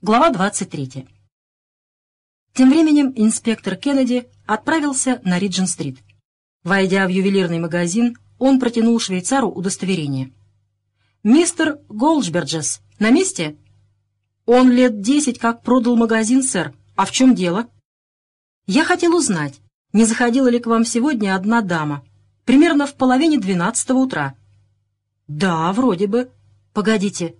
Глава 23. Тем временем инспектор Кеннеди отправился на Риджин-стрит. Войдя в ювелирный магазин, он протянул швейцару удостоверение. «Мистер Голджберджес на месте?» «Он лет десять как продал магазин, сэр. А в чем дело?» «Я хотел узнать, не заходила ли к вам сегодня одна дама, примерно в половине двенадцатого утра?» «Да, вроде бы. Погодите.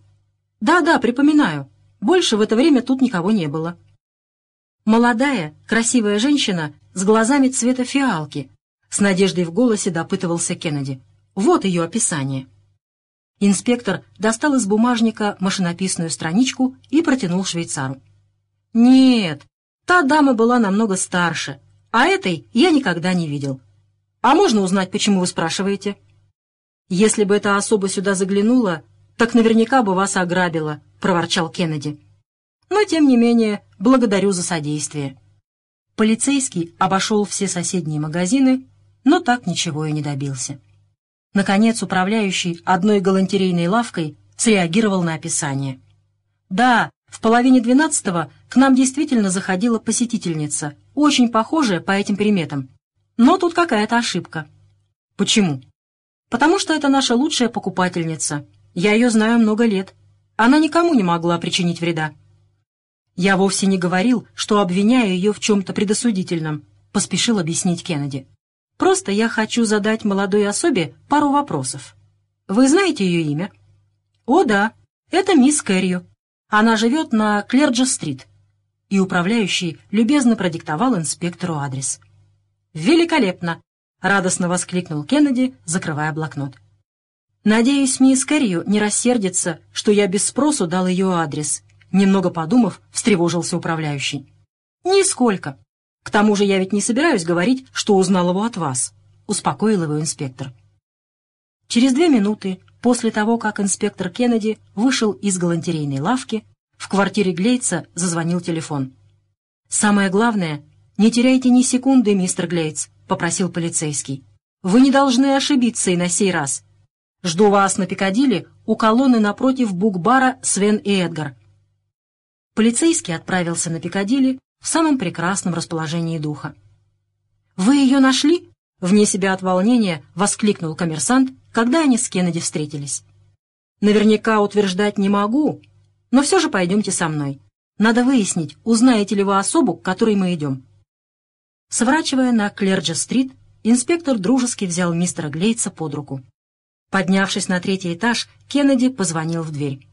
Да-да, припоминаю. Больше в это время тут никого не было. Молодая, красивая женщина с глазами цвета фиалки. С надеждой в голосе допытывался Кеннеди. Вот ее описание. Инспектор достал из бумажника машинописную страничку и протянул швейцару. «Нет, та дама была намного старше, а этой я никогда не видел. А можно узнать, почему вы спрашиваете?» «Если бы эта особа сюда заглянула, так наверняка бы вас ограбила», — проворчал Кеннеди. «Но, тем не менее, благодарю за содействие». Полицейский обошел все соседние магазины, но так ничего и не добился. Наконец, управляющий одной галантерейной лавкой среагировал на описание. «Да, в половине двенадцатого к нам действительно заходила посетительница, очень похожая по этим приметам. Но тут какая-то ошибка». «Почему?» «Потому что это наша лучшая покупательница. Я ее знаю много лет. Она никому не могла причинить вреда. Я вовсе не говорил, что обвиняю ее в чем-то предосудительном, поспешил объяснить Кеннеди. Просто я хочу задать молодой особе пару вопросов. Вы знаете ее имя? О, да, это мисс Кэррио. Она живет на Клерджа-стрит. И управляющий любезно продиктовал инспектору адрес. «Великолепно!» — радостно воскликнул Кеннеди, закрывая блокнот. Надеюсь, мисс Кэррию не рассердится, что я без спросу дал ее адрес. Немного подумав, встревожился управляющий. Нисколько. К тому же я ведь не собираюсь говорить, что узнал его от вас, успокоил его инспектор. Через две минуты после того, как инспектор Кеннеди вышел из галантерейной лавки, в квартире Глейца зазвонил телефон. «Самое главное, не теряйте ни секунды, мистер Глейц», — попросил полицейский. «Вы не должны ошибиться и на сей раз. Жду вас на Пикадилли у колонны напротив букбара Свен и Эдгар». Полицейский отправился на Пикадилли в самом прекрасном расположении духа. «Вы ее нашли?» — вне себя от волнения воскликнул коммерсант, когда они с Кеннеди встретились. «Наверняка утверждать не могу, но все же пойдемте со мной. Надо выяснить, узнаете ли вы особу, к которой мы идем». Сворачивая на Клерджа-стрит, инспектор дружески взял мистера Глейца под руку. Поднявшись на третий этаж, Кеннеди позвонил в дверь.